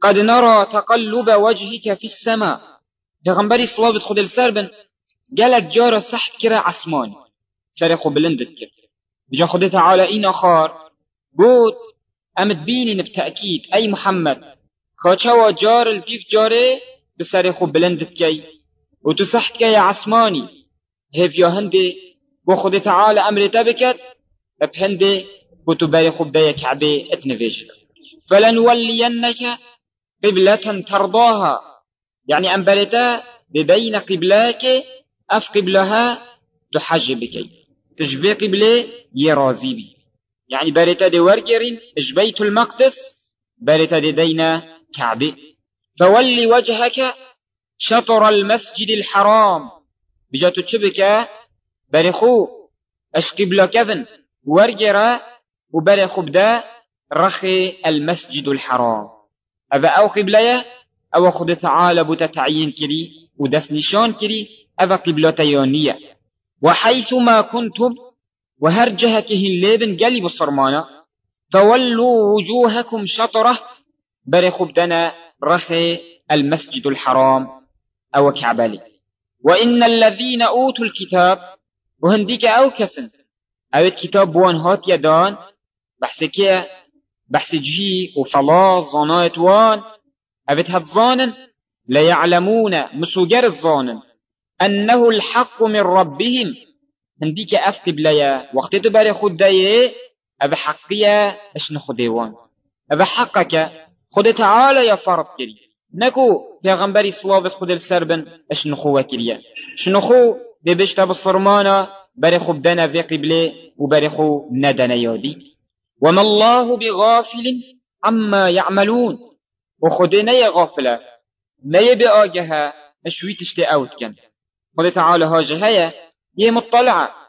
قد نرى تقلب وجهك في السماء. پیغمبری صلابت خود السر بن قالك جارة سحت كرا عسمان سرخو بلندت كر بجا خود تعالى إين أخار قوت أمت بيني بتأكيد أي محمد خاچوا جار التيف جاره بسرخو بلندت كي وتسحت كي عسماني هف يا هندي وخود تعالى أمر تبكت بهندي وتباري خب دايا كعبي اتنفيج فلنولينك قبلة ترضاها يعني أنبلتا ببين قبلاك أف قبلها تحجبك تجبي قبلة يرازي بي يعني بارتا دي ورقرين اجبيت المقدس بارتا دي دينا كعبة فولي وجهك شطر المسجد الحرام بجاتو تشبك برخو اش قبلة كفن ورقرا وبرخو بدا رخي المسجد الحرام أبا أو قبلة أو خد تعالى بوتا تعيين كري ودس نشان كري أبا قبلة يونية. وحيث ما كنتم وهرجهك الليبن قلب الصرمانة فولوا وجوهكم شطرة برخ بدنا رخي المسجد الحرام أو كعبالي وإن الذين أوتوا الكتاب وهنديك أو كسن أو الكتاب بوان هات يدان بحث كيه بحث جي وفلاص ظنات وان أبت هتظانن ليعلمون مسوجر الظانن أنه الحق من ربهم. هنديك أفق بلايا وقت تباري خود دايه أبا حقيا اش نخديوان أبا حقك خود تعالى يا فرض كري نكو غنبري صلابت خود السربن اش نخوة كريا شنخو دي بشتا بالصرمانة بري خب دانا في قبلة وبري خو ندنا يادي وما الله بغافل عما يعملون. وخدي نيا غافلة نيا بآجها اشوي تشتي اوت كن خد تعالى هاجة هيا يه مطلعة